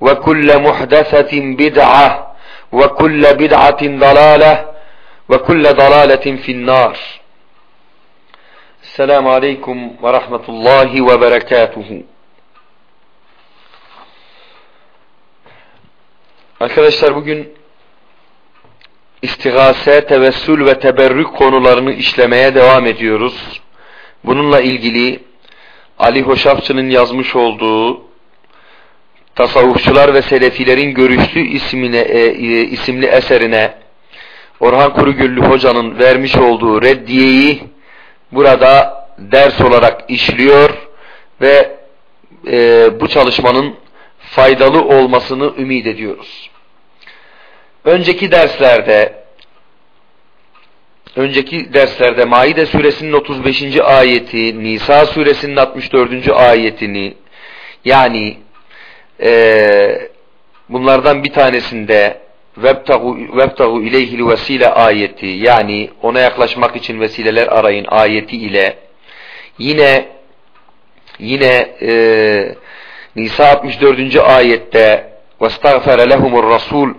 وكل محدثة بدعة وكل بدعة ضلالة وكل ضلالة في النار السلام عليكم ورحمة الله وبركاته Arkadaşlar bugün istigase, tevessül ve teberrük konularını işlemeye devam ediyoruz. Bununla ilgili Ali Hoşafçı'nın yazmış olduğu Tasavvufçular ve Selefilerin Görüştü ismine, e, e, isimli eserine Orhan Kurugüllü Hoca'nın vermiş olduğu reddiyeyi burada ders olarak işliyor ve e, bu çalışmanın faydalı olmasını ümit ediyoruz. Önceki derslerde önceki derslerde Maide suresinin 35. ayeti, Nisa suresinin 64. ayetini yani e, bunlardan bir tanesinde vebtagu ileyhil vesile ayeti yani ona yaklaşmak için vesileler arayın ayeti ile yine yine e, Nisa 64. ayette vestagfere lehumur rasul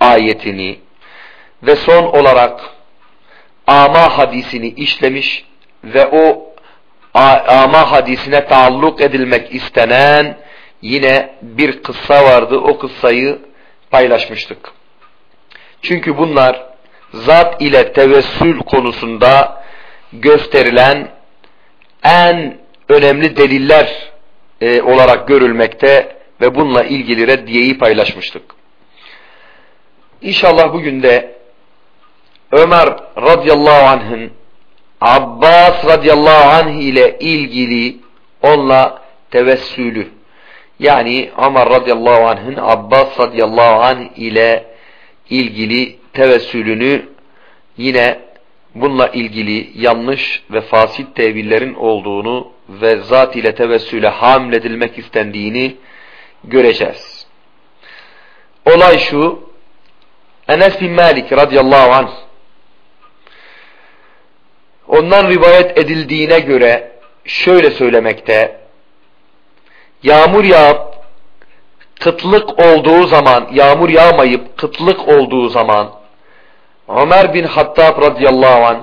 ayetini ve son olarak ama hadisini işlemiş ve o ama hadisine taalluk edilmek istenen yine bir kıssa vardı. O kıssayı paylaşmıştık. Çünkü bunlar zat ile tevessül konusunda gösterilen en önemli deliller e, olarak görülmekte ve bununla ilgili reddiyeyi paylaşmıştık. İnşallah bugün de Ömer radıyallahu anh'ın Abbas radıyallahu anh ile ilgili onunla tevessülü yani Ömer radıyallahu anh'ın Abbas radıyallahu anh ile ilgili tevessülünü yine bununla ilgili yanlış ve fasit tevillerin olduğunu ve zat ile tevessüle hamledilmek istendiğini göreceğiz. Olay şu, Enes bin Malik radıyallahu anh ondan rivayet edildiğine göre şöyle söylemekte, yağmur yağıp kıtlık olduğu zaman, yağmur yağmayıp kıtlık olduğu zaman Ömer bin Hattab radıyallahu anh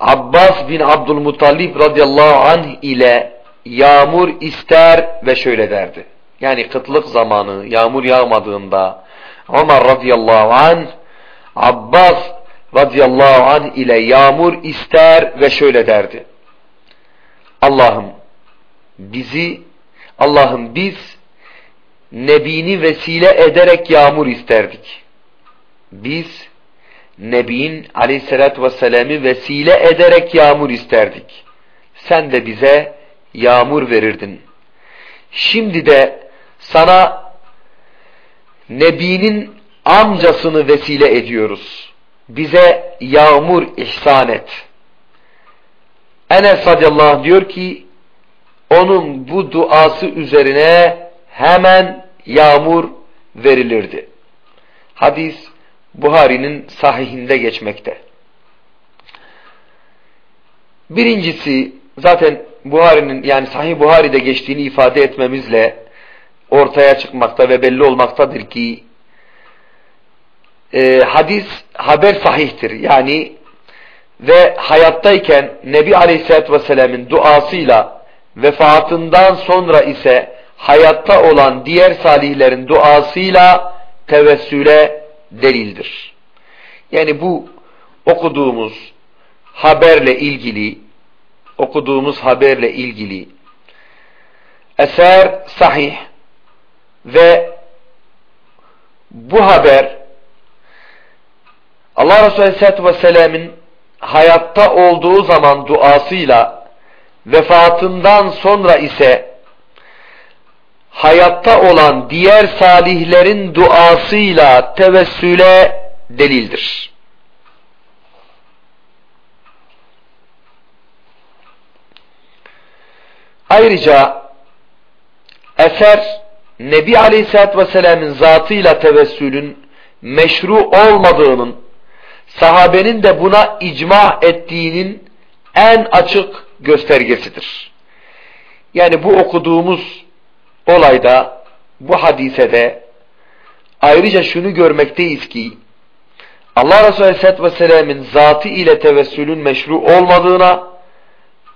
Abbas bin Abdülmuttalib radıyallahu anh ile yağmur ister ve şöyle derdi. Yani kıtlık zamanı yağmur yağmadığında Ömer radıyallahu anh Abbas radıyallahu anh ile yağmur ister ve şöyle derdi. Allah'ım bizi Allah'ım biz Nebini vesile ederek yağmur isterdik. Biz Nebin aleyhissalatü vesselam'ı vesile ederek yağmur isterdik. Sen de bize yağmur verirdin. Şimdi de sana Nebi'nin amcasını vesile ediyoruz. Bize yağmur ihsan et. Enes radıyallahu anh diyor ki onun bu duası üzerine hemen yağmur verilirdi. Hadis Buhari'nin sahihinde geçmekte. Birincisi zaten Buhari'nin yani Sahih Buhari'de geçtiğini ifade etmemizle ortaya çıkmakta ve belli olmaktadır ki e, hadis haber sahihtir. Yani ve hayattayken Nebi Aleyhisselatü Vesselam'ın duasıyla vefatından sonra ise hayatta olan diğer salihlerin duasıyla tevessüle delildir. Yani bu okuduğumuz haberle ilgili okuduğumuz haberle ilgili eser sahih ve bu haber Allah Resulü Aleyhisselatü Vesselam'ın hayatta olduğu zaman duasıyla vefatından sonra ise hayatta olan diğer salihlerin duasıyla tevessüle delildir. Ayrıca eser Nebi Aleyhisselatü Vesselam'ın zatıyla tevessülün meşru olmadığının sahabenin de buna icma ettiğinin en açık göstergesidir. Yani bu okuduğumuz olayda, bu hadisede ayrıca şunu görmekteyiz ki Allah Resulü Aleyhisselatü Vesselam'ın zatı ile tevessülün meşru olmadığına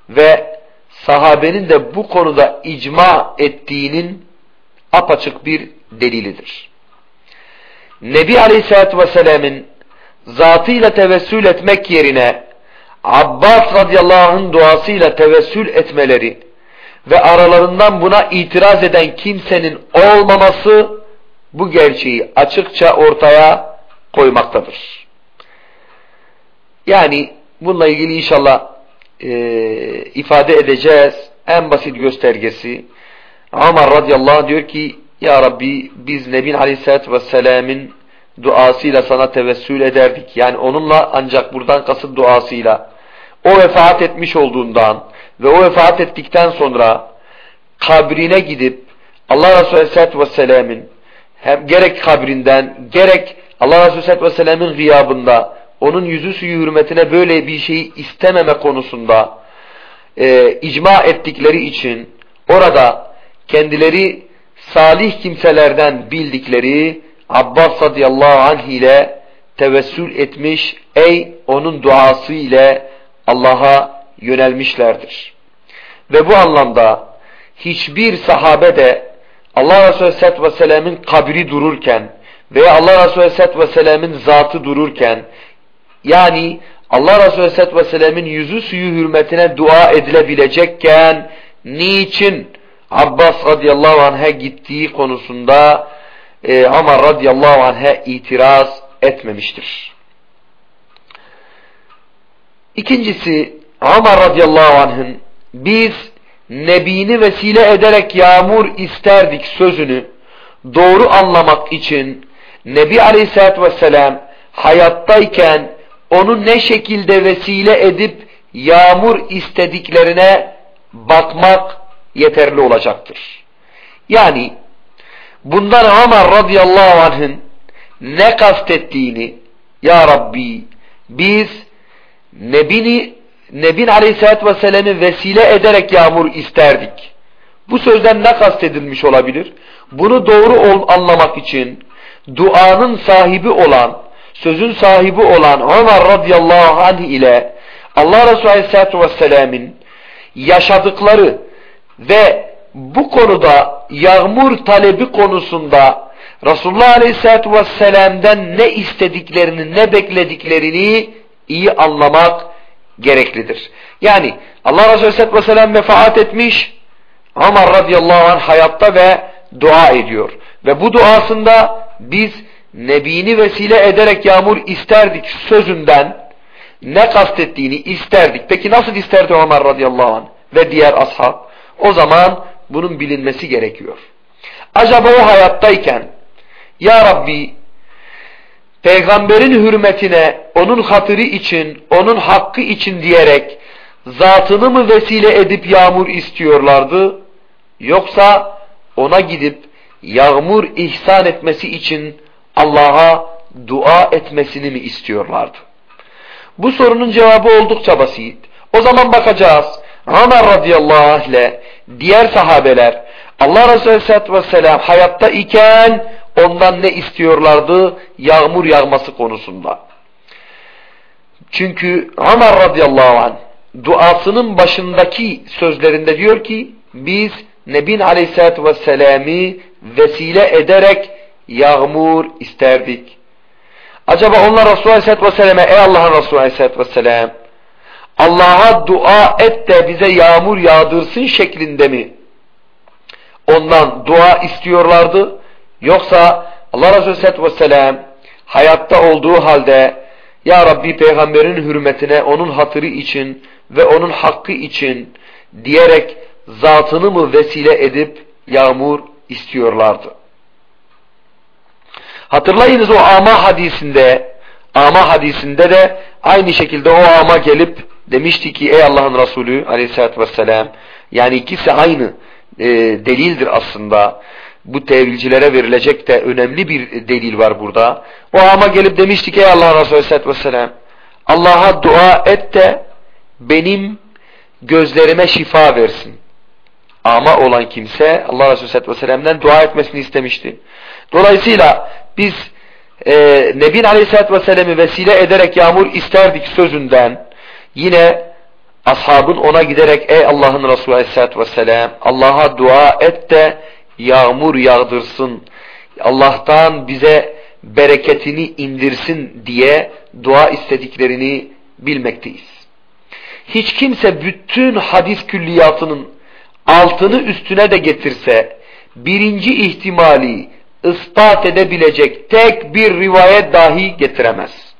ve sahabenin de bu konuda icma ettiğinin apaçık bir delilidir. Nebi Aleyhisselatü Vesselam'ın zatıyla tevessül etmek yerine Abbas radıyallahu anh'ın duasıyla tevessül etmeleri ve aralarından buna itiraz eden kimsenin olmaması bu gerçeği açıkça ortaya koymaktadır. Yani bununla ilgili inşallah e, ifade edeceğiz. En basit göstergesi Ömer radıyallahu anh diyor ki Ya Rabbi biz Nebi Aleyhisselatü Vesselam'ın duasıyla sana tevessül ederdik. Yani onunla ancak buradan kasıt duasıyla o vefat etmiş olduğundan ve o vefat ettikten sonra kabrine gidip Allah Resulü Aleyhisselatü Vesselam'ın hem gerek kabrinden gerek Allah Resulü Aleyhisselatü Vesselam'ın gıyabında onun yüzü suyu hürmetine böyle bir şeyi istememe konusunda e, icma ettikleri için orada kendileri salih kimselerden bildikleri Abbas radıyallahu anh ile tevessül etmiş, ey onun duası ile Allah'a yönelmişlerdir. Ve bu anlamda hiçbir sahabe de Allah Resulü Aleyhisselatü Vesselam'ın kabri dururken veya Allah Resulü Aleyhisselatü Vesselam'ın zatı dururken yani Allah Resulü Aleyhisselatü Vesselam'ın yüzü suyu hürmetine dua edilebilecekken niçin Abbas radıyallahu anh'a gittiği konusunda e, Ömer radıyallahu anh'a itiraz etmemiştir. İkincisi Ömer radıyallahu anh'ın biz Nebini vesile ederek yağmur isterdik sözünü doğru anlamak için Nebi aleyhissalatü vesselam hayattayken onu ne şekilde vesile edip yağmur istediklerine bakmak yeterli olacaktır. Yani bundan Ömer radıyallahu anh'ın ne kastettiğini Ya Rabbi biz Nebini Nebin aleyhissalatü vesselam'ı vesile ederek yağmur isterdik. Bu sözden ne kastedilmiş olabilir? Bunu doğru anlamak için duanın sahibi olan, sözün sahibi olan Ömer radıyallahu anh ile Allah Resulü aleyhissalatü vesselam'ın yaşadıkları ve bu konuda yağmur talebi konusunda Resulullah Aleyhisselatü Vesselam'dan ne istediklerini, ne beklediklerini iyi anlamak gereklidir. Yani Allah Resulü Aleyhisselatü Vesselam vefat etmiş, Ömer radıyallahu anh hayatta ve dua ediyor. Ve bu duasında biz Nebini vesile ederek yağmur isterdik sözünden ne kastettiğini isterdik. Peki nasıl isterdi Ömer radıyallahu anh ve diğer ashab? O zaman bunun bilinmesi gerekiyor. Acaba o hayattayken Ya Rabbi peygamberin hürmetine onun hatırı için, onun hakkı için diyerek zatını mı vesile edip yağmur istiyorlardı? Yoksa ona gidip yağmur ihsan etmesi için Allah'a dua etmesini mi istiyorlardı? Bu sorunun cevabı oldukça basit. O zaman bakacağız. Ömer radıyallahu anh ile diğer sahabeler Allah Resulü aleyhissalatü vesselam hayatta iken ondan ne istiyorlardı? Yağmur yağması konusunda. Çünkü Ömer radıyallahu anh duasının başındaki sözlerinde diyor ki biz Nebin aleyhissalatü vesselam'ı vesile ederek yağmur isterdik. Acaba onlar Resulü aleyhissalatü vesselam'e ey Allah'ın Resulü aleyhissalatü vesselam Allah'a dua et de bize yağmur yağdırsın şeklinde mi ondan dua istiyorlardı? Yoksa Allah Resulü aleyhissalatü vesselam hayatta olduğu halde Ya Rabbi peygamberin hürmetine onun hatırı için ve onun hakkı için diyerek zatını mı vesile edip yağmur istiyorlardı. Hatırlayınız o ama hadisinde ama hadisinde de aynı şekilde o ama gelip demişti ki ey Allah'ın Resulü aleyhissalatü vesselam yani ikisi aynı e, delildir aslında. Bu tevilcilere verilecek de önemli bir delil var burada. O ama gelip demişti ki ey Allah'ın Resulü aleyhissalatü vesselam Allah'a dua et de benim gözlerime şifa versin. Ama olan kimse Allah Resulü Aleyhisselatü Vesselam'dan dua etmesini istemişti. Dolayısıyla biz e, Nebin Aleyhisselatü Vesselam'ı vesile ederek yağmur isterdik sözünden yine ashabın ona giderek ey Allah'ın Resulü Aleyhisselatü Vesselam Allah'a dua et de yağmur yağdırsın. Allah'tan bize bereketini indirsin diye dua istediklerini bilmekteyiz. Hiç kimse bütün hadis külliyatının altını üstüne de getirse birinci ihtimali ispat edebilecek tek bir rivayet dahi getiremez.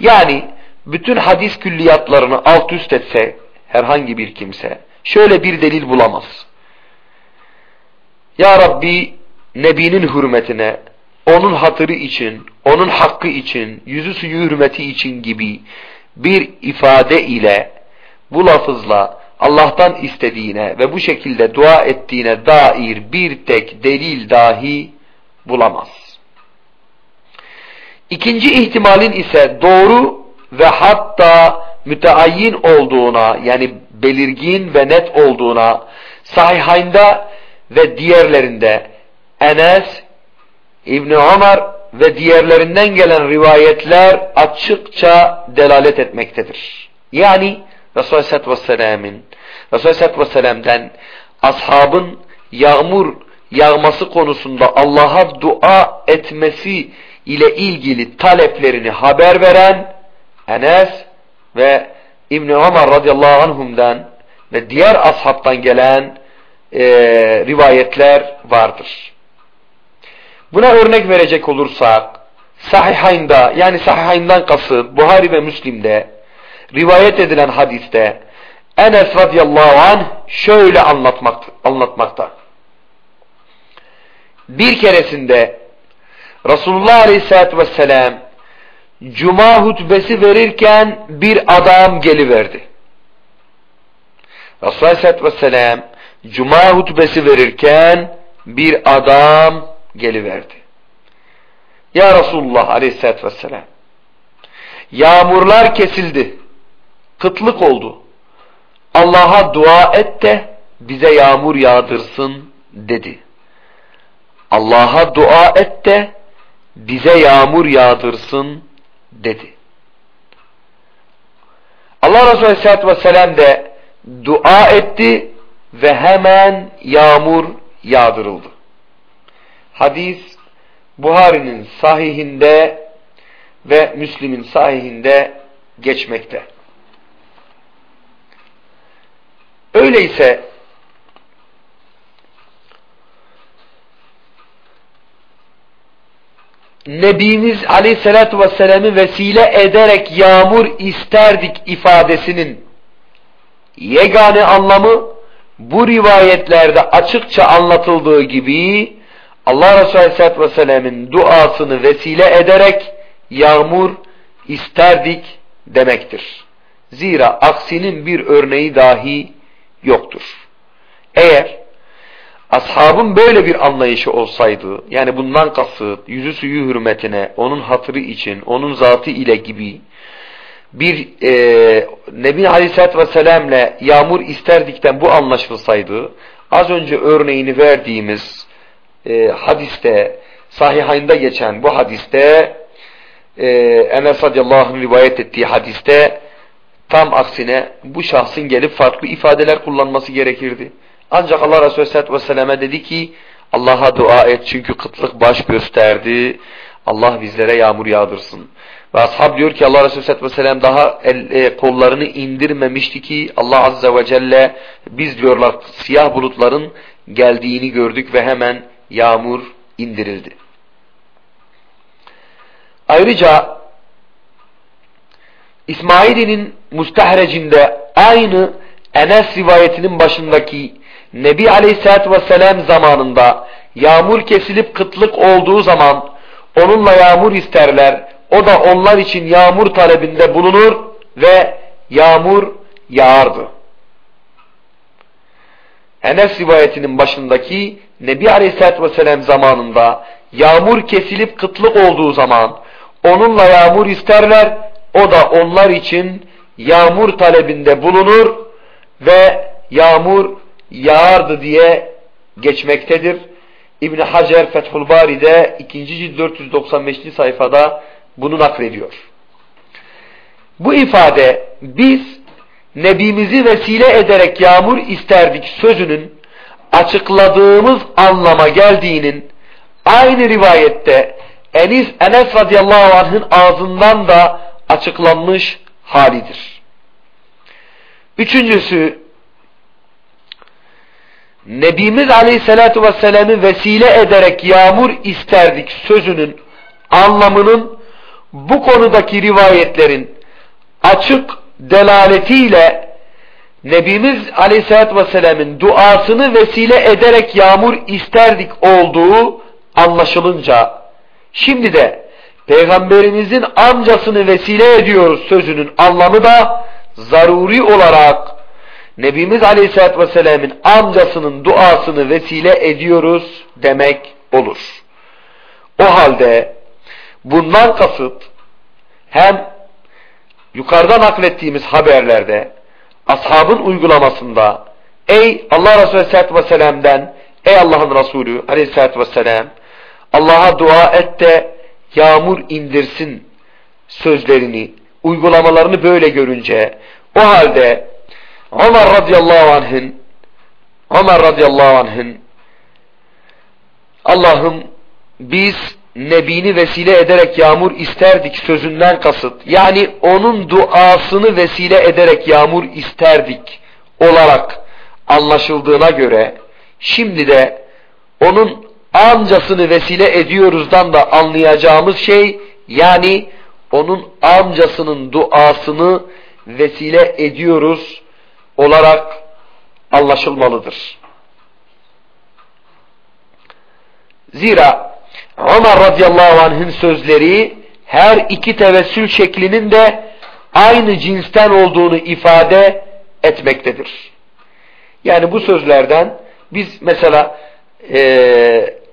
Yani bütün hadis külliyatlarını alt üst etse herhangi bir kimse şöyle bir delil bulamaz. Ya Rabbi Nebinin hürmetine, onun hatırı için, onun hakkı için, yüzü suyu hürmeti için gibi bir ifade ile bu lafızla Allah'tan istediğine ve bu şekilde dua ettiğine dair bir tek delil dahi bulamaz. İkinci ihtimalin ise doğru ve hatta müteayyin olduğuna yani belirgin ve net olduğuna sahihaynda ve diğerlerinde Enes, İbni Ömer ve diğerlerinden gelen rivayetler açıkça delalet etmektedir. Yani Resulü Aleyhisselatü Vesselam'ın Resulü Aleyhisselatü Vesselam'dan ashabın yağmur yağması konusunda Allah'a dua etmesi ile ilgili taleplerini haber veren Enes ve İbn Ömer radıyallahu anhum'dan ve diğer ashabtan gelen e, rivayetler vardır. Buna örnek verecek olursak Sahihayn'da yani Sahihayn'dan kasıt Buhari ve Müslim'de rivayet edilen hadiste Enes radıyallahu anh şöyle anlatmak, anlatmakta. Bir keresinde Resulullah aleyhissalatü vesselam Cuma hutbesi verirken bir adam geliverdi. Resulullah aleyhissalatü vesselam Cuma hutbesi verirken bir adam geliverdi. Ya Resulullah aleyhissalatü vesselam yağmurlar kesildi kıtlık oldu. Allah'a dua et de bize yağmur yağdırsın dedi. Allah'a dua et de bize yağmur yağdırsın dedi. Allah Resulü Aleyhisselatü Vesselam de dua etti ve hemen yağmur yağdırıldı. Hadis Buhari'nin sahihinde ve Müslim'in sahihinde geçmekte. Öyleyse Nebimiz aleyhissalatü vesselam'ı vesile ederek yağmur isterdik ifadesinin yegane anlamı bu rivayetlerde açıkça anlatıldığı gibi Allah Resulü aleyhissalatü vesselam'ın duasını vesile ederek yağmur isterdik demektir. Zira aksinin bir örneği dahi yoktur. Eğer ashabın böyle bir anlayışı olsaydı, yani bundan kasıt, yüzü suyu hürmetine, onun hatırı için, onun zatı ile gibi bir e, Nebi Aleyhisselatü Vesselam'le yağmur isterdikten bu anlaşılsaydı, az önce örneğini verdiğimiz e, hadiste, sahihayında geçen bu hadiste, e, Enes radıyallahu anh rivayet ettiği hadiste, tam aksine bu şahsın gelip farklı ifadeler kullanması gerekirdi. Ancak Allah Resulü Aleyhisselatü Vesselam'a dedi ki Allah'a dua et çünkü kıtlık baş gösterdi. Allah bizlere yağmur yağdırsın. Ve ashab diyor ki Allah Resulü Aleyhisselatü Vesselam daha el, e, kollarını indirmemişti ki Allah Azze ve Celle biz diyorlar siyah bulutların geldiğini gördük ve hemen yağmur indirildi. Ayrıca İsmail'in müstehrecinde aynı Enes rivayetinin başındaki Nebi Aleyhisselatü Vesselam zamanında yağmur kesilip kıtlık olduğu zaman onunla yağmur isterler. O da onlar için yağmur talebinde bulunur ve yağmur yağardı. Enes rivayetinin başındaki Nebi Aleyhisselatü Vesselam zamanında yağmur kesilip kıtlık olduğu zaman onunla yağmur isterler. O da onlar için yağmur talebinde bulunur ve yağmur yağardı diye geçmektedir. İbn Hacer Fethul Bari'de 2. cilt 495. sayfada bunu naklediyor. Bu ifade biz Nebimizi vesile ederek yağmur isterdik sözünün açıkladığımız anlama geldiğinin aynı rivayette Enis, Enes radıyallahu anh'ın ağzından da açıklanmış halidir. Üçüncüsü Nebimiz Aleyhisselatü Vesselam'ı vesile ederek yağmur isterdik sözünün anlamının bu konudaki rivayetlerin açık delaletiyle Nebimiz Aleyhisselatü Vesselam'ın duasını vesile ederek yağmur isterdik olduğu anlaşılınca şimdi de Peygamberimizin amcasını vesile ediyoruz sözünün anlamı da zaruri olarak Nebimiz Aleyhisselatü Vesselam'ın amcasının duasını vesile ediyoruz demek olur. O halde bundan kasıt hem yukarıdan naklettiğimiz haberlerde ashabın uygulamasında ey Allah Resulü Aleyhisselatü Vesselam'den ey Allah'ın Resulü Aleyhisselatü Vesselam Allah'a dua et de yağmur indirsin sözlerini uygulamalarını böyle görünce o halde Ömer radıyallahu anh'ın Ömer radıyallahu anh'ın Allah'ım biz Nebini vesile ederek yağmur isterdik sözünden kasıt. Yani onun duasını vesile ederek yağmur isterdik olarak anlaşıldığına göre şimdi de onun amcasını vesile ediyoruzdan da anlayacağımız şey yani onun amcasının duasını vesile ediyoruz olarak anlaşılmalıdır. Zira Ömer radıyallahu anh'ın sözleri her iki tevessül şeklinin de aynı cinsten olduğunu ifade etmektedir. Yani bu sözlerden biz mesela e,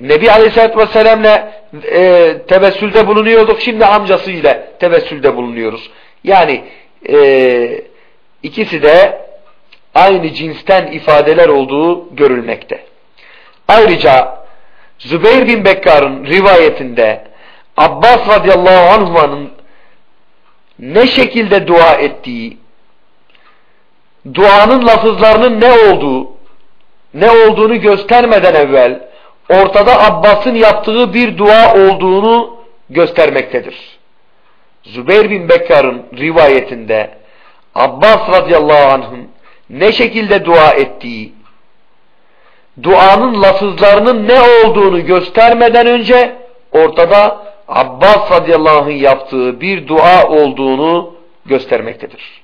Nebi Aleyhisselatü Vesselam'la e, tevessülde bulunuyorduk. Şimdi amcasıyla tevessülde bulunuyoruz. Yani e, ikisi de aynı cinsten ifadeler olduğu görülmekte. Ayrıca Zübeyir bin Bekkar'ın rivayetinde Abbas radıyallahu anh'ın ne şekilde dua ettiği, duanın lafızlarının ne olduğu, ne olduğunu göstermeden evvel ortada Abbas'ın yaptığı bir dua olduğunu göstermektedir. Zübeyir bin Bekkar'ın rivayetinde Abbas radıyallahu anh'ın ne şekilde dua ettiği, duanın lafızlarının ne olduğunu göstermeden önce ortada Abbas radıyallahu anh'ın yaptığı bir dua olduğunu göstermektedir.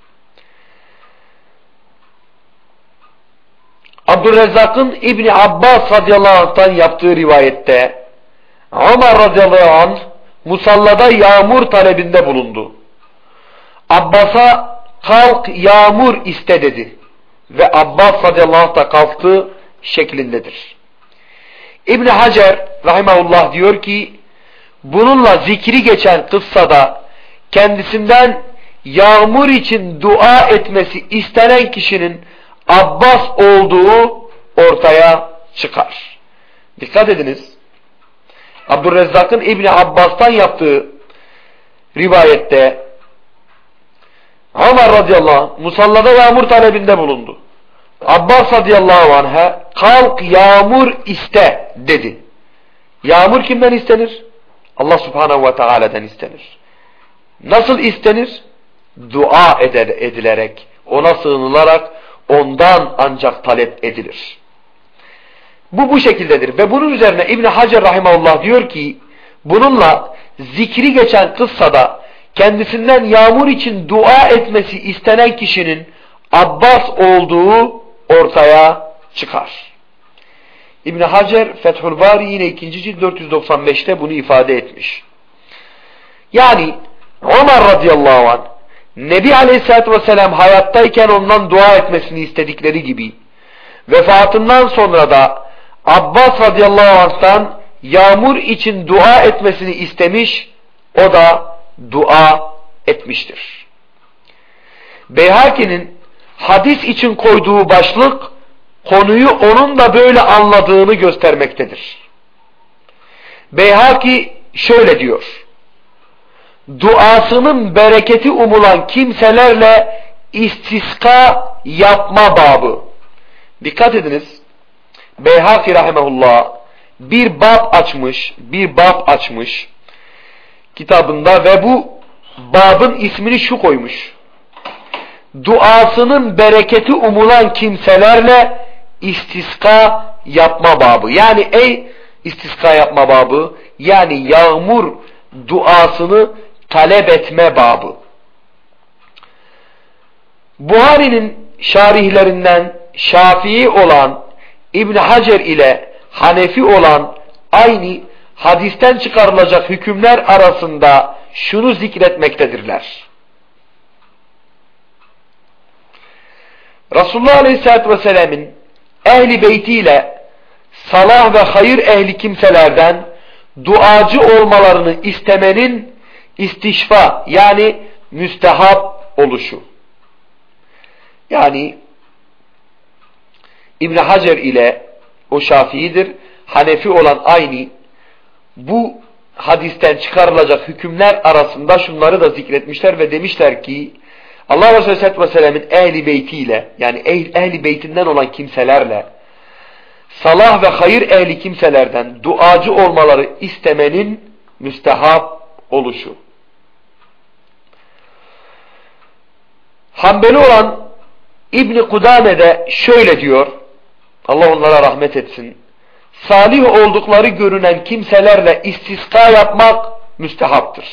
Abdurrezzak'ın İbni Abbas radıyallahu anh'tan yaptığı rivayette Ömer radıyallahu anh musallada yağmur talebinde bulundu. Abbas'a kalk yağmur iste dedi. Ve Abbas radıyallahu anh da kalktı şeklindedir. İbni Hacer rahimahullah diyor ki bununla zikri geçen kıssada kendisinden yağmur için dua etmesi istenen kişinin Abbas olduğu ortaya çıkar. Dikkat ediniz. Abdurrezzak'ın İbni Abbas'tan yaptığı rivayette Ömer radıyallahu anh musallada yağmur talebinde bulundu. Abbas radıyallahu anh'a kalk yağmur iste dedi. Yağmur kimden istenir? Allah subhanahu ve teala'dan istenir. Nasıl istenir? Dua edilerek, ona sığınılarak ondan ancak talep edilir. Bu bu şekildedir ve bunun üzerine İbn Hacer rahimahullah diyor ki bununla zikri geçen kıssada kendisinden yağmur için dua etmesi istenen kişinin Abbas olduğu ortaya çıkar. İbn Hacer Fethül Bari yine 2. cilt 495'te bunu ifade etmiş. Yani Ömer radıyallahu anh Nebi Aleyhisselatü Vesselam hayattayken ondan dua etmesini istedikleri gibi vefatından sonra da Abbas radıyallahu anh'tan yağmur için dua etmesini istemiş o da dua etmiştir. Beyhaki'nin hadis için koyduğu başlık konuyu onun da böyle anladığını göstermektedir. Beyhaki şöyle diyor duasının bereketi umulan kimselerle istiska yapma babı. Dikkat ediniz. Beyhaki rahimahullah bir bab açmış, bir bab açmış kitabında ve bu babın ismini şu koymuş. Duasının bereketi umulan kimselerle istiska yapma babı. Yani ey istiska yapma babı yani yağmur duasını talep etme babı. Buhari'nin şarihlerinden Şafii olan İbn Hacer ile Hanefi olan aynı hadisten çıkarılacak hükümler arasında şunu zikretmektedirler. Resulullah Aleyhisselatü Vesselam'ın ehli beytiyle salah ve hayır ehli kimselerden duacı olmalarını istemenin istişfa yani müstehap oluşu. Yani İbn Hacer ile o Şafii'dir. Hanefi olan aynı bu hadisten çıkarılacak hükümler arasında şunları da zikretmişler ve demişler ki Allah Resulü Aleyhisselatü Vesselam'ın ehli beytiyle yani ehli beytinden olan kimselerle salah ve hayır ehli kimselerden duacı olmaları istemenin müstehap oluşu. Hanbeli olan İbni Kudame de şöyle diyor. Allah onlara rahmet etsin. Salih oldukları görünen kimselerle istiska yapmak müstehaptır.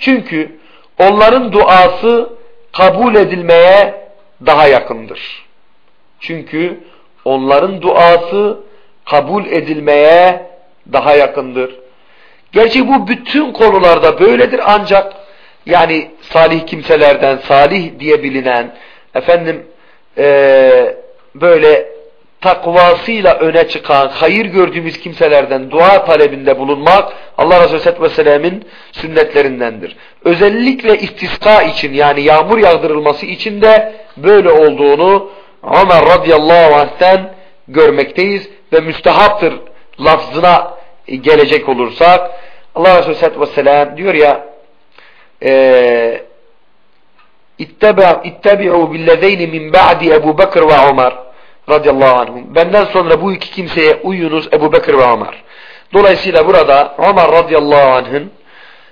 Çünkü onların duası kabul edilmeye daha yakındır. Çünkü onların duası kabul edilmeye daha yakındır. Gerçi bu bütün konularda böyledir ancak yani salih kimselerden salih diye bilinen efendim e, böyle takvasıyla öne çıkan hayır gördüğümüz kimselerden dua talebinde bulunmak Allah Resulü Aleyhisselatü Vesselam'ın sünnetlerindendir. Özellikle istiska için yani yağmur yağdırılması için de böyle olduğunu Ömer radıyallahu anh'ten görmekteyiz ve müstehaptır lafzına gelecek olursak Allah Resulü Aleyhisselatü Vesselam diyor ya İttebi'u billezeyni min ba'di Ebu Bekir ve Ömer radıyallahu anhum. Benden sonra bu iki kimseye uyunuz Ebu Bekir ve Ömer. Dolayısıyla burada Ömer radıyallahu anh'ın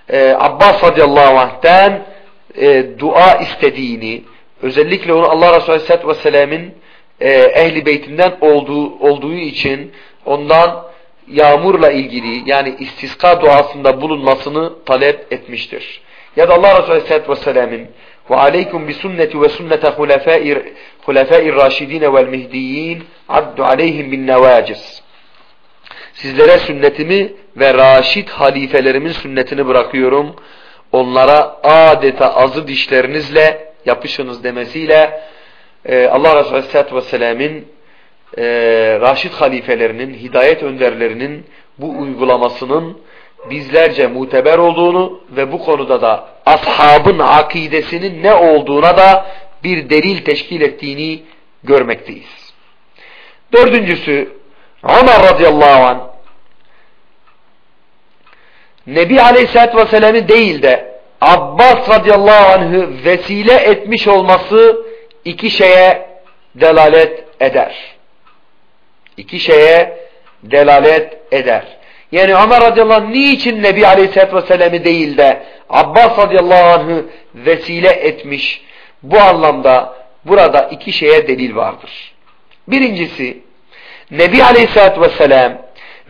e, Abbas radıyallahu anh'ten e, dua istediğini özellikle onu Allah Resulü aleyhisselatü vesselam'ın e, ehli beytinden olduğu, olduğu için ondan yağmurla ilgili yani istiska duasında bulunmasını talep etmiştir. Ya da Allah Resulü Aleyhisselatü Vesselam'ın ve aleykum bi sünneti ve sünnete hulefâir raşidine vel mihdiyin addu aleyhim bin nevacis. Sizlere sünnetimi ve raşid halifelerimin sünnetini bırakıyorum. Onlara adeta azı dişlerinizle yapışınız demesiyle e, Allah Resulü Aleyhisselatü Vesselam'ın e, Raşid halifelerinin, hidayet önderlerinin bu uygulamasının bizlerce muteber olduğunu ve bu konuda da ashabın akidesinin ne olduğuna da bir delil teşkil ettiğini görmekteyiz. Dördüncüsü Ömer radıyallahu anh Nebi Aleyhisselatü Vesselam'ı değil de Abbas radıyallahu anh'ı vesile etmiş olması iki şeye delalet eder. İki şeye delalet eder. Yani Ömer radıyallahu anh niçin Nebi aleyhisselatü vesselam'ı değil de Abbas radıyallahu anh'ı vesile etmiş? Bu anlamda burada iki şeye delil vardır. Birincisi Nebi aleyhisselatü vesselam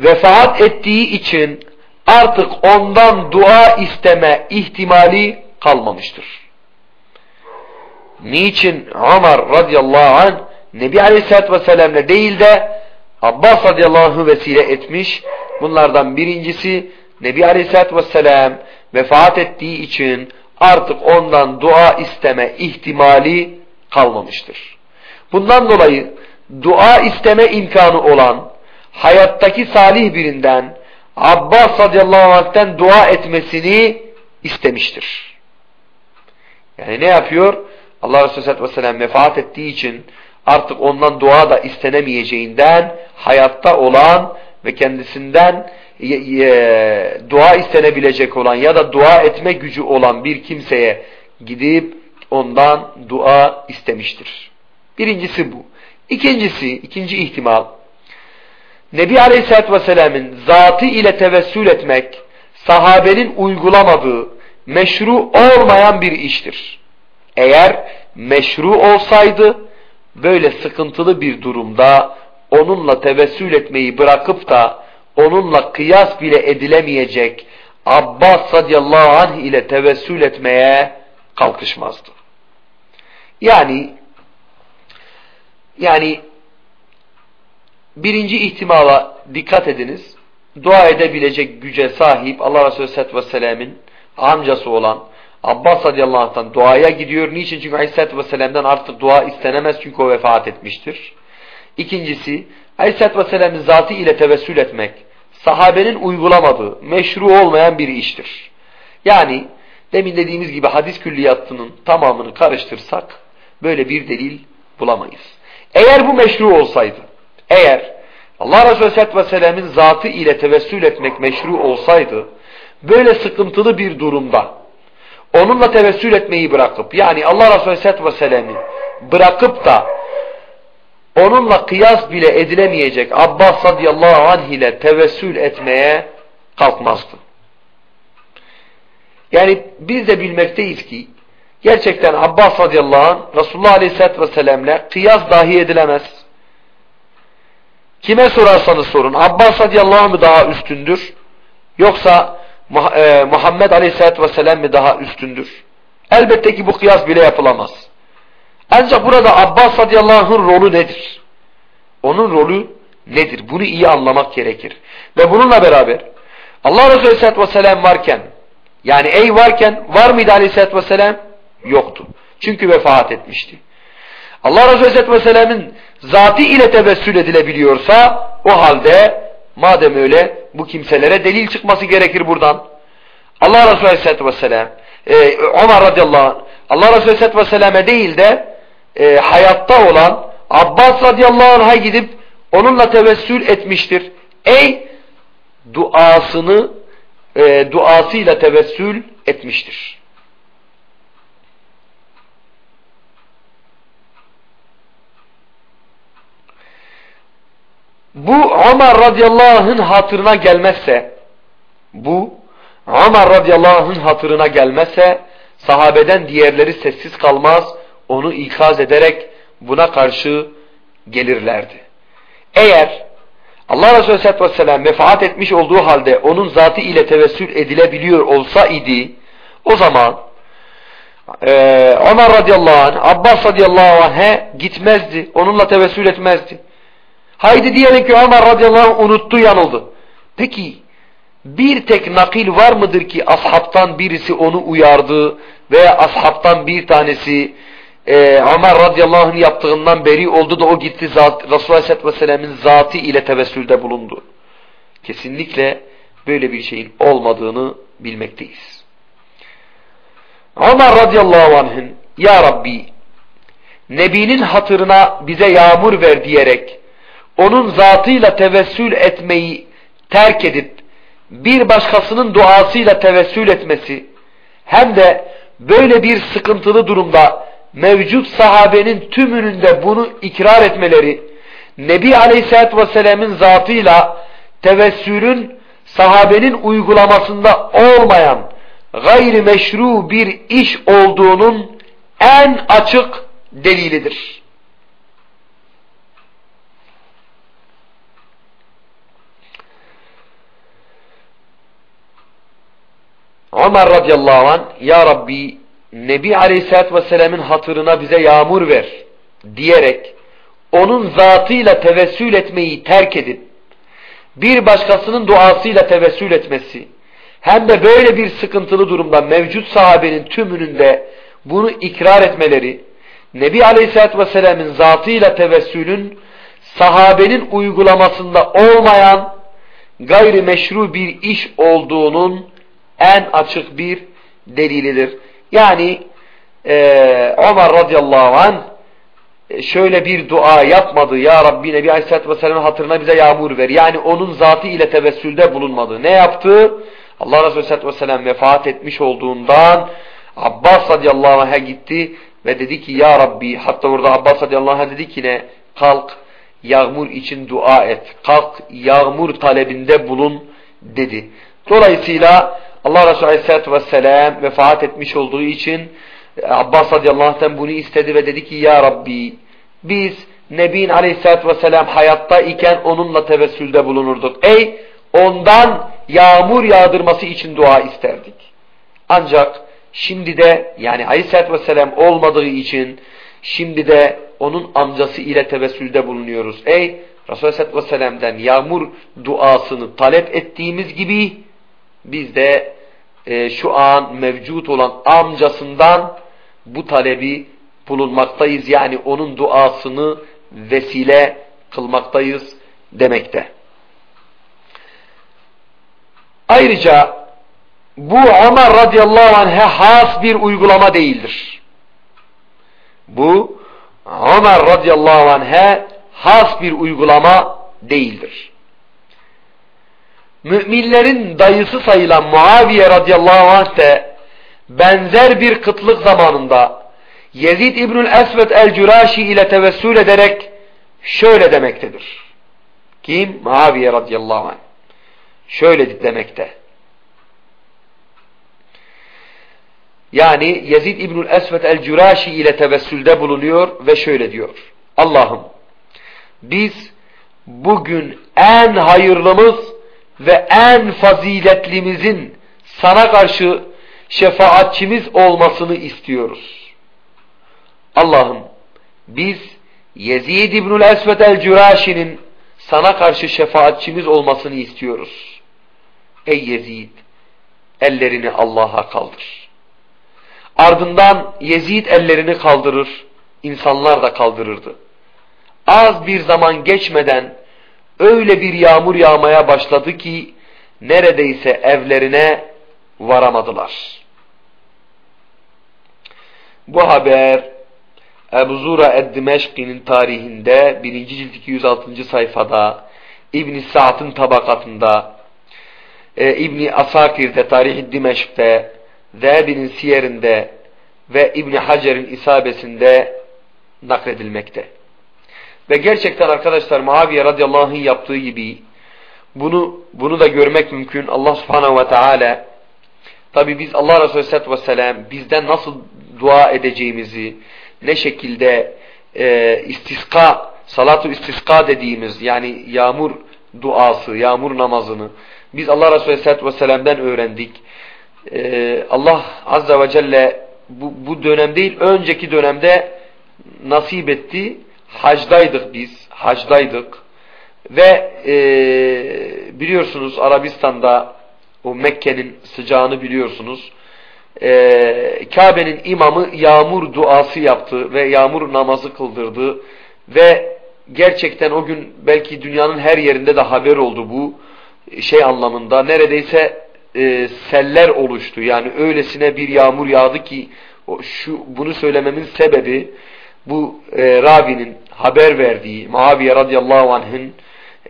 vefat ettiği için artık ondan dua isteme ihtimali kalmamıştır. Niçin Ömer radıyallahu anh Nebi aleyhisselatü vesselam'le değil de Abbas radıyallahu anh'ı vesile etmiş. Bunlardan birincisi Nebi aleyhisselatü vesselam vefat ettiği için artık ondan dua isteme ihtimali kalmamıştır. Bundan dolayı dua isteme imkanı olan hayattaki salih birinden Abbas radıyallahu anh'ten dua etmesini istemiştir. Yani ne yapıyor? Allah Resulü sallallahu aleyhi ve sellem vefat ettiği için artık ondan dua da istenemeyeceğinden hayatta olan ve kendisinden dua istenebilecek olan ya da dua etme gücü olan bir kimseye gidip ondan dua istemiştir. Birincisi bu. İkincisi, ikinci ihtimal Nebi Aleyhisselatü Vesselam'ın zatı ile tevessül etmek sahabenin uygulamadığı meşru olmayan bir iştir. Eğer meşru olsaydı böyle sıkıntılı bir durumda onunla tevessül etmeyi bırakıp da onunla kıyas bile edilemeyecek Abbas radıyallahu anh ile tevessül etmeye kalkışmazdı. Yani yani birinci ihtimala dikkat ediniz. Dua edebilecek güce sahip Allah Resulü Aleyhisselatü Vesselam'ın amcası olan Abbas radıyallahu anh'tan duaya gidiyor. Niçin? Çünkü Aleyhisselatü Vesselam'dan artık dua istenemez çünkü o vefat etmiştir. İkincisi Aleyhisselatü Vesselam'ın zatı ile tevessül etmek sahabenin uygulamadığı, meşru olmayan bir iştir. Yani demin dediğimiz gibi hadis külliyatının tamamını karıştırsak böyle bir delil bulamayız. Eğer bu meşru olsaydı, eğer Allah Resulü Aleyhisselatü Vesselam'ın zatı ile tevessül etmek meşru olsaydı, böyle sıkıntılı bir durumda onunla tevessül etmeyi bırakıp, yani Allah Resulü Aleyhisselatü Vesselam'ı bırakıp da onunla kıyas bile edilemeyecek Abbas radıyallahu anh ile tevessül etmeye kalkmazdı. Yani biz de bilmekteyiz ki gerçekten Abbas radıyallahu anh Resulullah aleyhisselatü vesselam'le kıyas dahi edilemez. Kime sorarsanız sorun Abbas radıyallahu anh mı daha üstündür yoksa e, Muhammed aleyhisselatü vesselam mı daha üstündür? Elbette ki bu kıyas bile yapılamaz. Ancak burada Abbas radıyallahu anh'ın rolü nedir? Onun rolü nedir? Bunu iyi anlamak gerekir. Ve bununla beraber Allah Resulü aleyhisselatü vesselam varken yani ey varken var mıydı aleyhisselatü vesselam? Yoktu. Çünkü vefat etmişti. Allah Resulü aleyhisselatü vesselamın zatı ile tevessül edilebiliyorsa o halde madem öyle bu kimselere delil çıkması gerekir buradan. Allah Resulü aleyhisselatü vesselam e, Ömer radıyallahu anh Allah Resulü aleyhisselatü vesselam'e değil de e, hayatta olan Abbas radıyallahu anh'a gidip onunla tevessül etmiştir. Ey duasını e, duasıyla tevessül etmiştir. Bu Ömer radıyallahu anh'ın hatırına gelmezse bu Ömer radıyallahu anh'ın hatırına gelmezse sahabeden diğerleri sessiz kalmaz onu ikaz ederek buna karşı gelirlerdi. Eğer Allah Resulü Aleyhisselatü Vesselam vefat etmiş olduğu halde onun zatı ile tevessül edilebiliyor olsa idi o zaman e, Ömer radıyallahu anh, Abbas radıyallahu anh'e gitmezdi. Onunla tevessül etmezdi. Haydi diyelim ki Ömer radıyallahu anh unuttu yanıldı. Peki bir tek nakil var mıdır ki ashabtan birisi onu uyardı veya ashabtan bir tanesi e, Ömer radıyallahu anh yaptığından beri oldu da o gitti zat, Resulullah aleyhisselatü vesselam'ın zatı ile tevessülde bulundu. Kesinlikle böyle bir şeyin olmadığını bilmekteyiz. Ömer radıyallahu anh'ın Ya Rabbi Nebinin hatırına bize yağmur ver diyerek onun zatıyla tevessül etmeyi terk edip bir başkasının duasıyla tevessül etmesi hem de böyle bir sıkıntılı durumda mevcut sahabenin tümünün de bunu ikrar etmeleri Nebi Aleyhisselatü Vesselam'ın zatıyla tevessülün sahabenin uygulamasında olmayan gayri meşru bir iş olduğunun en açık delilidir. Ömer radıyallahu an Ya Rabbi Nebi aleyhissalatü vesselamın hatırına bize yağmur ver diyerek onun zatıyla tevessül etmeyi terk edip bir başkasının duasıyla tevessül etmesi hem de böyle bir sıkıntılı durumda mevcut sahabenin tümünün de bunu ikrar etmeleri Nebi Aleyhisselatü Vesselam'ın zatıyla tevessülün sahabenin uygulamasında olmayan gayri meşru bir iş olduğunun en açık bir delilidir. Yani e, Ömer radıyallahu anh e, şöyle bir dua yapmadı. Ya Rabbi Nebi Aleyhisselatü Vesselam'ın hatırına bize yağmur ver. Yani onun zatı ile tevessülde bulunmadı. Ne yaptı? Allah Resulü Aleyhisselatü Vesselam vefat etmiş olduğundan Abbas radıyallahu anh'a gitti ve dedi ki ya Rabbi hatta orada Abbas radıyallahu anh dedi ki ne kalk yağmur için dua et. Kalk yağmur talebinde bulun dedi. Dolayısıyla Allah Resulü aleyhissalatü vesselam vefat etmiş olduğu için Abbas radıyallahu anh'ten bunu istedi ve dedi ki ya Rabbi biz Nebin aleyhissalatü vesselam hayatta iken onunla tevessülde bulunurduk. Ey ondan yağmur yağdırması için dua isterdik. Ancak Şimdi de yani Aleyhisselatü Vesselam olmadığı için şimdi de onun amcası ile tevessülde bulunuyoruz. Ey Resulü Aleyhisselatü Vesselam'dan yağmur duasını talep ettiğimiz gibi biz de e, şu an mevcut olan amcasından bu talebi bulunmaktayız. Yani onun duasını vesile kılmaktayız demekte. Ayrıca bu Ömer radıyallahu anh'e has bir uygulama değildir. Bu Ömer radıyallahu anh'e has bir uygulama değildir. Müminlerin dayısı sayılan Muaviye radıyallahu anh de benzer bir kıtlık zamanında Yezid İbnül Esved el-Cüraşi ile tevessül ederek şöyle demektedir. Kim? Muaviye radıyallahu anh. Şöyle demekte. Yani Yezid İbnül Esved el-Cüraşi ile tevessülde bulunuyor ve şöyle diyor. Allah'ım biz bugün en hayırlımız ve en faziletlimizin sana karşı şefaatçimiz olmasını istiyoruz. Allah'ım biz Yezid İbnül Esved el-Cüraşi'nin sana karşı şefaatçimiz olmasını istiyoruz. Ey Yezid ellerini Allah'a kaldır. Ardından Yezid ellerini kaldırır, insanlar da kaldırırdı. Az bir zaman geçmeden öyle bir yağmur yağmaya başladı ki neredeyse evlerine varamadılar. Bu haber Ebu Zura Ed-Dimeşki'nin tarihinde 1. cilt 206. sayfada İbn-i Sa'd'ın tabakatında e, İbn-i Asakir'de Tarih-i Dimeşk'te Zehebi'nin siyerinde ve İbni Hacer'in isabesinde nakledilmekte. Ve gerçekten arkadaşlar Muaviye radıyallahu anh'ın yaptığı gibi bunu bunu da görmek mümkün. Allah subhanahu ve teala tabi biz Allah Resulü aleyhissalatü vesselam bizden nasıl dua edeceğimizi ne şekilde e, istiska salatu istiska dediğimiz yani yağmur duası, yağmur namazını biz Allah Resulü aleyhissalatü vesselam'dan öğrendik e, Allah Azze ve Celle bu, bu dönem değil önceki dönemde nasip etti. Hacdaydık biz. Hacdaydık. Ve e, biliyorsunuz Arabistan'da o Mekke'nin sıcağını biliyorsunuz. e, Kabe'nin imamı yağmur duası yaptı ve yağmur namazı kıldırdı ve gerçekten o gün belki dünyanın her yerinde de haber oldu bu şey anlamında neredeyse e, seller oluştu yani öylesine bir yağmur yağdı ki şu bunu söylememin sebebi bu e, Rabi'nin haber verdiği Muaviye radıyallahu anh'ın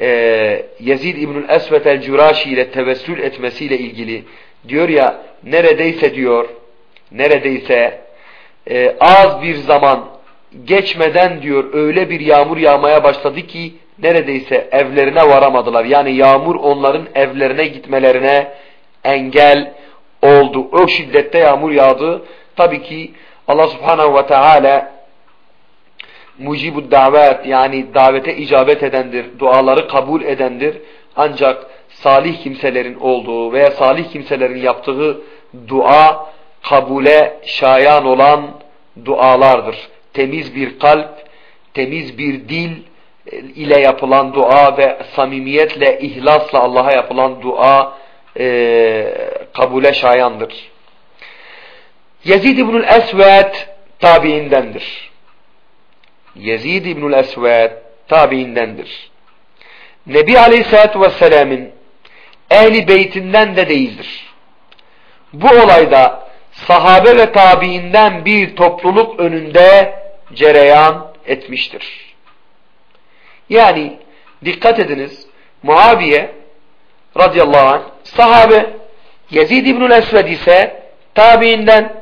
e, Yezid İbnül Esvet el-Curaşi ile tevessül etmesiyle ilgili diyor ya neredeyse diyor neredeyse e, az bir zaman geçmeden diyor öyle bir yağmur yağmaya başladı ki neredeyse evlerine varamadılar. Yani yağmur onların evlerine gitmelerine engel oldu. O şiddette yağmur yağdı. Tabii ki Allah subhanahu ve teala mucibud davet yani davete icabet edendir, duaları kabul edendir. Ancak salih kimselerin olduğu veya salih kimselerin yaptığı dua kabule şayan olan dualardır. Temiz bir kalp, temiz bir dil ile yapılan dua ve samimiyetle, ihlasla Allah'a yapılan dua e, kabule şayandır. Yezid İbnül Esved tabiindendir. Yezid İbnül Esved tabiindendir. Nebi Aleyhisselatü Vesselam'ın ehli beytinden de değildir. Bu olayda sahabe ve tabiinden bir topluluk önünde cereyan etmiştir. Yani dikkat ediniz Muaviye radıyallahu anh sahabe Yezid İbnül Esved ise tabiinden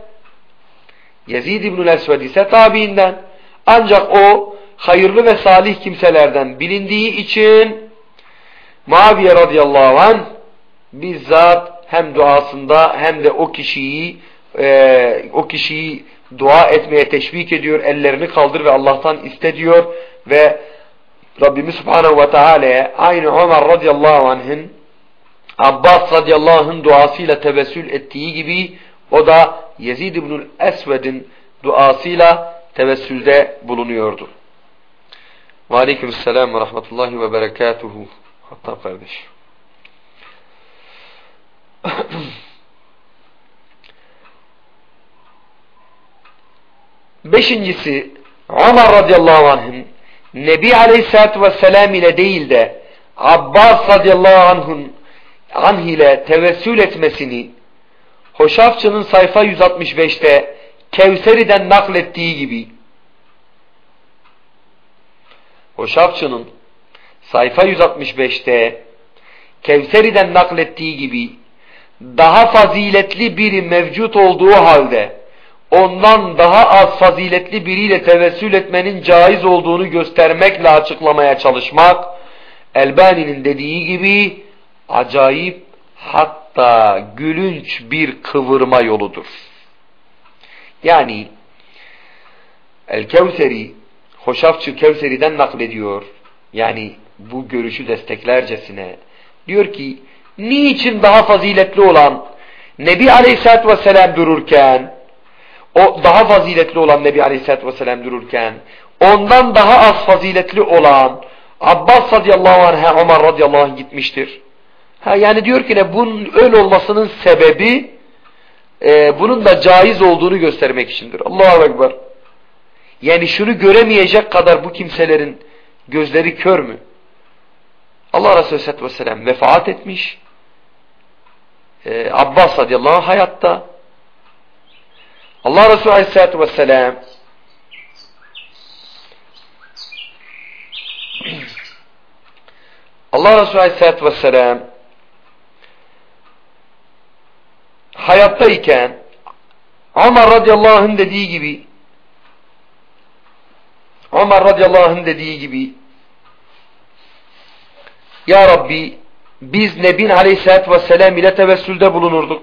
Yezid İbnül Esved ise tabiinden ancak o hayırlı ve salih kimselerden bilindiği için Muaviye radıyallahu anh bizzat hem duasında hem de o kişiyi e, o kişiyi dua etmeye teşvik ediyor. Ellerini kaldır ve Allah'tan iste diyor ve Rabbimiz Subhanahu ve Teala'ya aynı Ömer radıyallahu anh'ın Abbas radıyallahu anh'ın duasıyla tevessül ettiği gibi o da Yezid ibn Esved'in duasıyla tevessülde bulunuyordu. Ve aleykümselam ve rahmetullahi ve berekatuhu. Hatta kardeş. Beşincisi Ömer radıyallahu anh'ın Nebi aleyhissalatü vesselam ile değil de Abbas radıyallahu anh'ın anh ile tevessül etmesini Hoşafçı'nın sayfa 165'te Kevseri'den naklettiği gibi Hoşafçı'nın sayfa 165'te Kevseri'den naklettiği gibi daha faziletli biri mevcut olduğu halde ondan daha az faziletli biriyle tevessül etmenin caiz olduğunu göstermekle açıklamaya çalışmak Elbani'nin dediği gibi acayip hatta gülünç bir kıvırma yoludur. Yani El-Kevseri Hoşafçı Kevseri'den naklediyor. Yani bu görüşü desteklercesine. Diyor ki niçin daha faziletli olan Nebi Aleyhisselatü Vesselam dururken o daha faziletli olan Nebi Aleyhisselatü Vesselam dururken ondan daha az faziletli olan Abbas radıyallahu anh Ömer radıyallahu anh gitmiştir. Ha, yani diyor ki ne bunun öyle olmasının sebebi e, bunun da caiz olduğunu göstermek içindir. Allahu Ekber. Yani şunu göremeyecek kadar bu kimselerin gözleri kör mü? Allah Resulü Aleyhisselatü Vesselam vefat etmiş. Ee, Abbas radıyallahu anh hayatta. Allah Resulü Aleyhisselatü Vesselam Allah Resulü Aleyhisselatü Vesselam hayattayken Ömer radıyallahu anh'ın dediği gibi Ömer radıyallahu anh'ın dediği gibi Ya Rabbi biz Nebin aleyhissalatü vesselam ile tevessülde bulunurduk.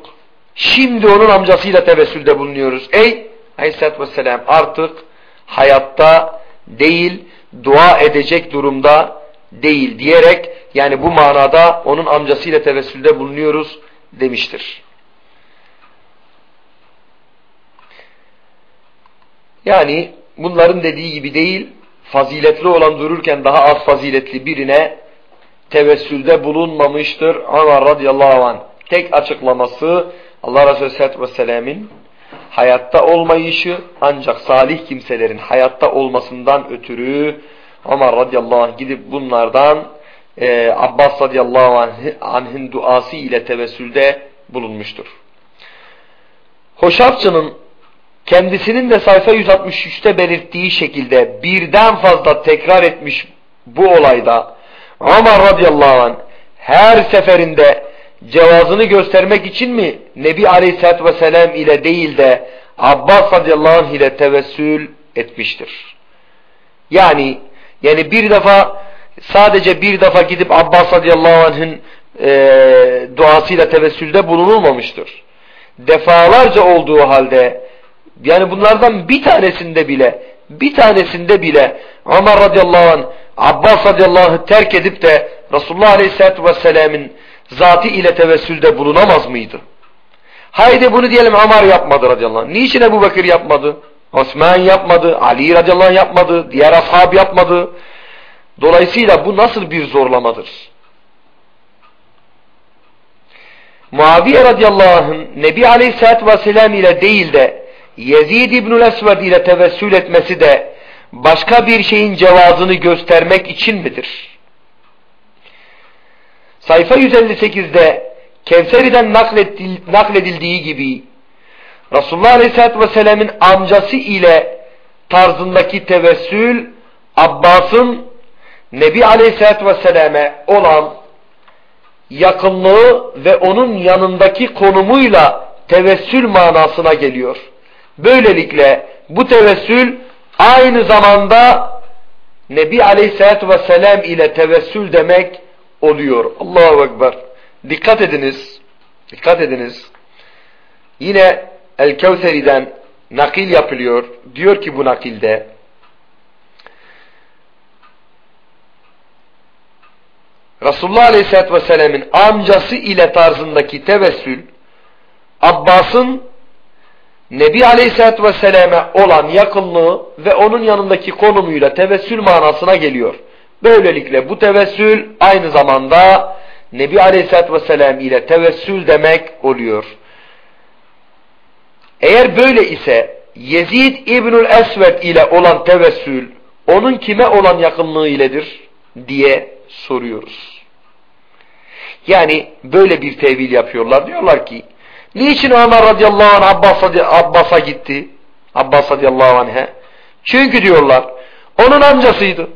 Şimdi onun amcasıyla tevessülde bulunuyoruz. Ey aleyhissalatü vesselam artık hayatta değil dua edecek durumda değil diyerek yani bu manada onun amcasıyla tevessülde bulunuyoruz demiştir. Yani bunların dediği gibi değil, faziletli olan dururken daha az faziletli birine tevessülde bulunmamıştır. Ömer radıyallahu anh tek açıklaması Allah Resulü Aleyhisselatü Vesselam'ın hayatta olmayışı ancak salih kimselerin hayatta olmasından ötürü Ömer radıyallahu anh gidip bunlardan e, Abbas radıyallahu anh, anh'ın duası ile tevessülde bulunmuştur. Hoşafçı'nın kendisinin de sayfa 163'te belirttiği şekilde birden fazla tekrar etmiş bu olayda Ömer radıyallahu anh her seferinde cevazını göstermek için mi Nebi aleyhissalatü vesselam ile değil de Abbas radıyallahu anh ile tevessül etmiştir. Yani yani bir defa sadece bir defa gidip Abbas radıyallahu anh'ın e, duasıyla tevessülde bulunulmamıştır. Defalarca olduğu halde yani bunlardan bir tanesinde bile bir tanesinde bile Ömer radıyallahu anh Abbas radıyallahu terk edip de Resulullah aleyhissalatü vesselam'ın zatı ile tevessülde bulunamaz mıydı? Haydi bunu diyelim Ömer yapmadı radıyallahu anh. Niçin Ebu Bekir yapmadı? Osman yapmadı, Ali radıyallahu anh yapmadı, diğer ashab yapmadı. Dolayısıyla bu nasıl bir zorlamadır? Muaviye radıyallahu anh'ın Nebi aleyhissalatü vesselam ile değil de Yezid İbnül Esved ile tevessül etmesi de başka bir şeyin cevazını göstermek için midir? Sayfa 158'de Kevseri'den nakledildiği gibi Resulullah Aleyhisselatü Vesselam'ın amcası ile tarzındaki tevessül Abbas'ın Nebi Aleyhisselatü Vesselam'e olan yakınlığı ve onun yanındaki konumuyla tevessül manasına geliyor. Böylelikle bu tevessül aynı zamanda Nebi Aleyhisselatü Vesselam ile tevessül demek oluyor. Allahu Ekber. Dikkat ediniz. Dikkat ediniz. Yine El-Kevseri'den nakil yapılıyor. Diyor ki bu nakilde Resulullah Aleyhisselatü Vesselam'ın amcası ile tarzındaki tevessül Abbas'ın Nebi Aleyhisselatü Vesselam'a olan yakınlığı ve onun yanındaki konumuyla tevessül manasına geliyor. Böylelikle bu tevessül aynı zamanda Nebi Aleyhisselatü Vesselam ile tevessül demek oluyor. Eğer böyle ise Yezid İbnül Esved ile olan tevessül onun kime olan yakınlığı iledir diye soruyoruz. Yani böyle bir tevil yapıyorlar. Diyorlar ki niçin Ömer radıyallahu anh Abbas'a Abbas'a gitti? Abbas radıyallahu anh'e. Çünkü diyorlar onun amcasıydı.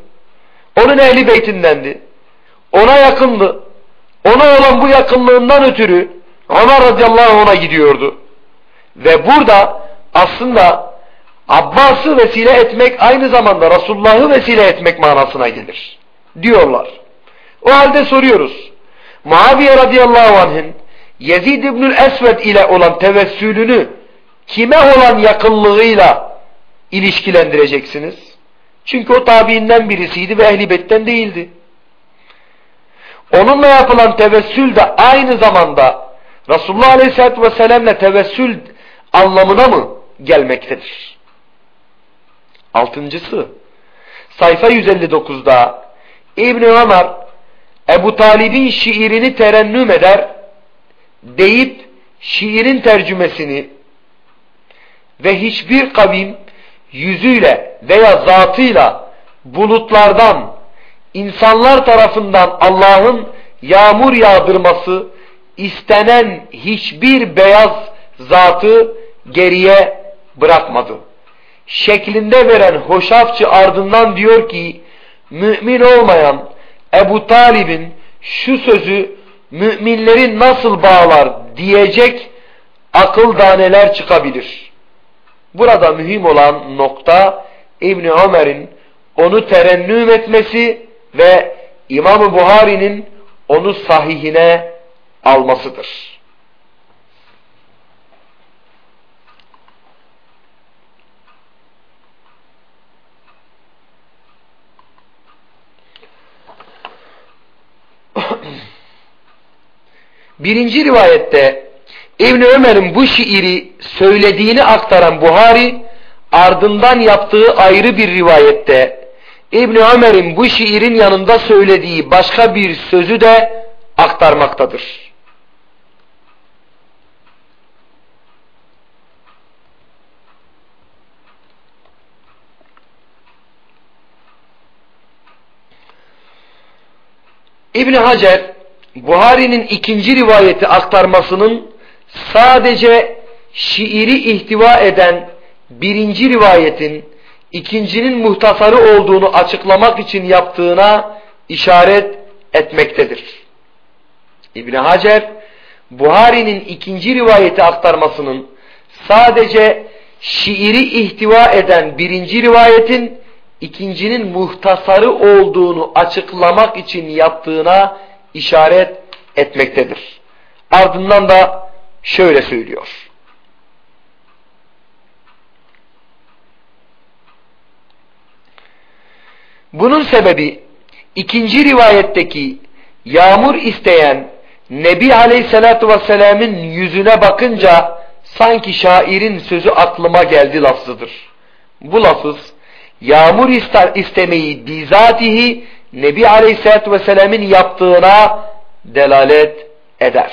Onun ehli beytindendi. Ona yakındı. Ona olan bu yakınlığından ötürü Ömer radıyallahu anh ona gidiyordu. Ve burada aslında Abbas'ı vesile etmek aynı zamanda Resulullah'ı vesile etmek manasına gelir. Diyorlar. O halde soruyoruz. Muaviye radıyallahu anh'ın Yezid İbnül Esved ile olan tevessülünü kime olan yakınlığıyla ilişkilendireceksiniz? Çünkü o tabiinden birisiydi ve ehli betten değildi. Onunla yapılan tevessül de aynı zamanda Resulullah Aleyhisselatü Vesselam'la tevessül anlamına mı gelmektedir? Altıncısı sayfa 159'da İbn Ömer Ebu Talib'in şiirini terennüm eder deyip şiirin tercümesini ve hiçbir kavim yüzüyle veya zatıyla bulutlardan insanlar tarafından Allah'ın yağmur yağdırması istenen hiçbir beyaz zatı geriye bırakmadı. Şeklinde veren hoşafçı ardından diyor ki mümin olmayan Ebu Talib'in şu sözü müminlerin nasıl bağlar diyecek akıl daneler çıkabilir. Burada mühim olan nokta İbni Ömer'in onu terennüm etmesi ve İmam-ı Buhari'nin onu sahihine almasıdır. Birinci rivayette İbni Ömer'in bu şiiri söylediğini aktaran Buhari ardından yaptığı ayrı bir rivayette İbni Ömer'in bu şiirin yanında söylediği başka bir sözü de aktarmaktadır. İbni Hacer Buhari'nin ikinci rivayeti aktarmasının sadece şiiri ihtiva eden birinci rivayetin ikincinin muhtasarı olduğunu açıklamak için yaptığına işaret etmektedir. İbn Hacer Buhari'nin ikinci rivayeti aktarmasının sadece şiiri ihtiva eden birinci rivayetin ikincinin muhtasarı olduğunu açıklamak için yaptığına işaret etmektedir. Ardından da şöyle söylüyor. Bunun sebebi ikinci rivayetteki yağmur isteyen Nebi Aleyhisselatü Vesselam'ın yüzüne bakınca sanki şairin sözü aklıma geldi lafzıdır. Bu lafız yağmur istemeyi bizatihi Nebi Aleyhisselatü Vesselam'ın yaptığına delalet eder.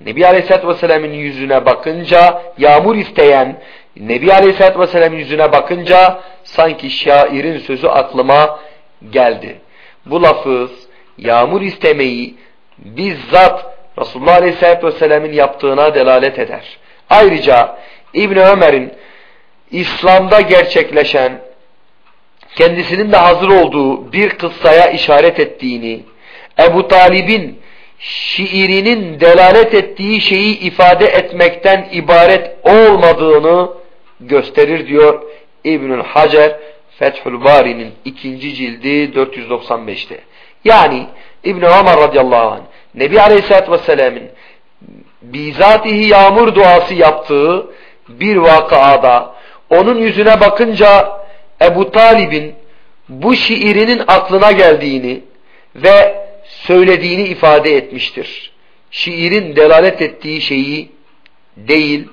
Nebi Aleyhisselatü Vesselam'ın yüzüne bakınca yağmur isteyen Nebi Aleyhisselatü Vesselam'ın yüzüne bakınca sanki şairin sözü aklıma geldi. Bu lafız yağmur istemeyi bizzat Resulullah Aleyhisselatü Vesselam'ın yaptığına delalet eder. Ayrıca İbni Ömer'in İslam'da gerçekleşen kendisinin de hazır olduğu bir kıssaya işaret ettiğini, Ebu Talib'in şiirinin delalet ettiği şeyi ifade etmekten ibaret olmadığını gösterir diyor İbnül Hacer Fethül Bari'nin ikinci cildi 495'te. Yani İbn Ömer radıyallahu anh Nebi Aleyhisselatü Vesselam'ın bizatihi yağmur duası yaptığı bir vakıada onun yüzüne bakınca Ebu Talib'in bu şiirinin aklına geldiğini ve söylediğini ifade etmiştir. Şiirin delalet ettiği şeyi değil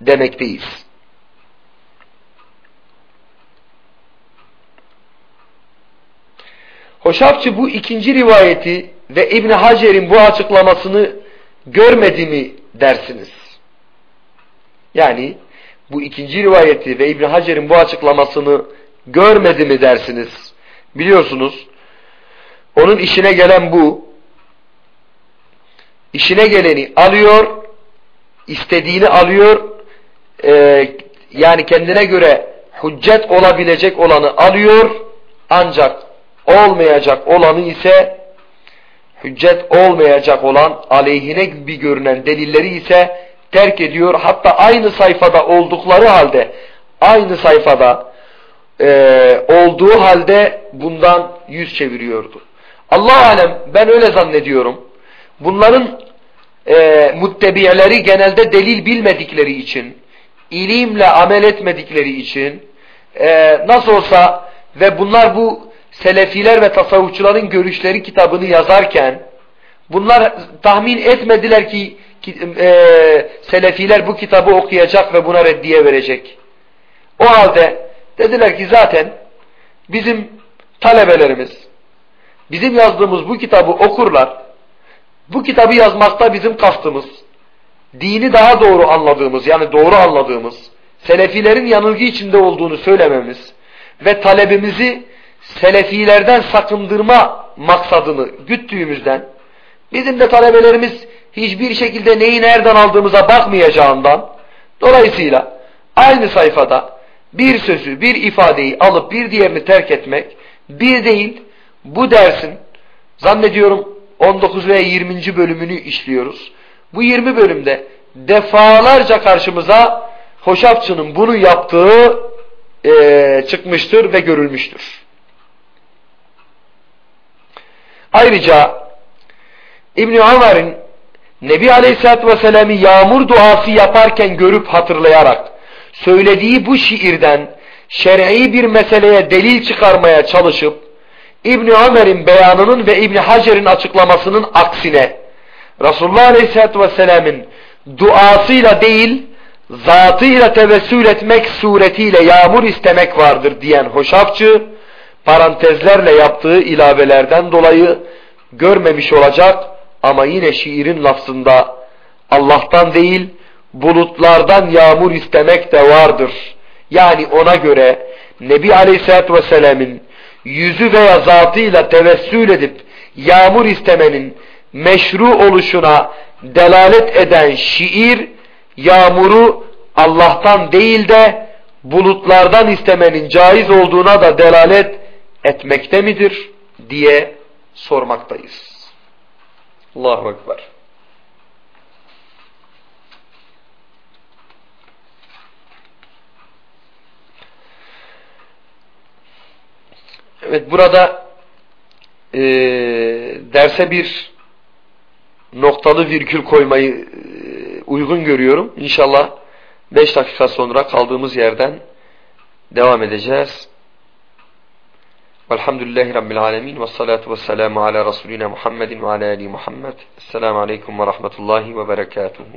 demekteyiz. Hoşafçı bu ikinci rivayeti ve İbni Hacer'in bu açıklamasını görmedi mi dersiniz? Yani bu ikinci rivayeti ve İbni Hacer'in bu açıklamasını görmedi mi dersiniz? Biliyorsunuz onun işine gelen bu. İşine geleni alıyor, istediğini alıyor, e, yani kendine göre hüccet olabilecek olanı alıyor, ancak olmayacak olanı ise hüccet olmayacak olan aleyhine bir görünen delilleri ise terk ediyor. Hatta aynı sayfada oldukları halde aynı sayfada e, olduğu halde bundan yüz çeviriyordu. Allah alem ben öyle zannediyorum. Bunların e, muttebiyeleri genelde delil bilmedikleri için, ilimle amel etmedikleri için, e, nasıl olsa ve bunlar bu Selefiler ve tasavvufçuların görüşleri kitabını yazarken bunlar tahmin etmediler ki, e, Selefiler bu kitabı okuyacak ve buna reddiye verecek. O halde dediler ki zaten bizim talebelerimiz bizim yazdığımız bu kitabı okurlar. Bu kitabı yazmakta bizim kastımız dini daha doğru anladığımız yani doğru anladığımız Selefilerin yanılgı içinde olduğunu söylememiz ve talebimizi Selefilerden sakındırma maksadını güttüğümüzden bizim de talebelerimiz hiçbir şekilde neyi nereden aldığımıza bakmayacağından dolayısıyla aynı sayfada bir sözü, bir ifadeyi alıp bir diğerini terk etmek bir değil bu dersin zannediyorum 19 veya 20. bölümünü işliyoruz. Bu 20 bölümde defalarca karşımıza Hoşafçı'nın bunu yaptığı e, çıkmıştır ve görülmüştür. Ayrıca İbni Nebi Aleyhisselatü Vesselam'ı yağmur duası yaparken görüp hatırlayarak söylediği bu şiirden şer'i bir meseleye delil çıkarmaya çalışıp İbni Ömer'in beyanının ve İbni Hacer'in açıklamasının aksine Resulullah Aleyhisselatü Vesselam'ın duasıyla değil zatıyla tevessül etmek suretiyle yağmur istemek vardır diyen hoşafçı parantezlerle yaptığı ilavelerden dolayı görmemiş olacak ama yine şiirin lafzında Allah'tan değil bulutlardan yağmur istemek de vardır. Yani ona göre Nebi Aleyhisselatü Vesselam'ın yüzü veya zatıyla tevessül edip yağmur istemenin meşru oluşuna delalet eden şiir yağmuru Allah'tan değil de bulutlardan istemenin caiz olduğuna da delalet etmekte midir diye sormaktayız. Allahu Ekber. Evet burada e, derse bir noktalı virgül koymayı e, uygun görüyorum. İnşallah 5 dakika sonra kaldığımız yerden devam edeceğiz. Velhamdülillahi Rabbil Alemin ve salatu ve selamu ala Resulina Muhammedin ve ala Ali Muhammed. Esselamu Aleyküm ve Rahmetullahi ve Berekatuhu.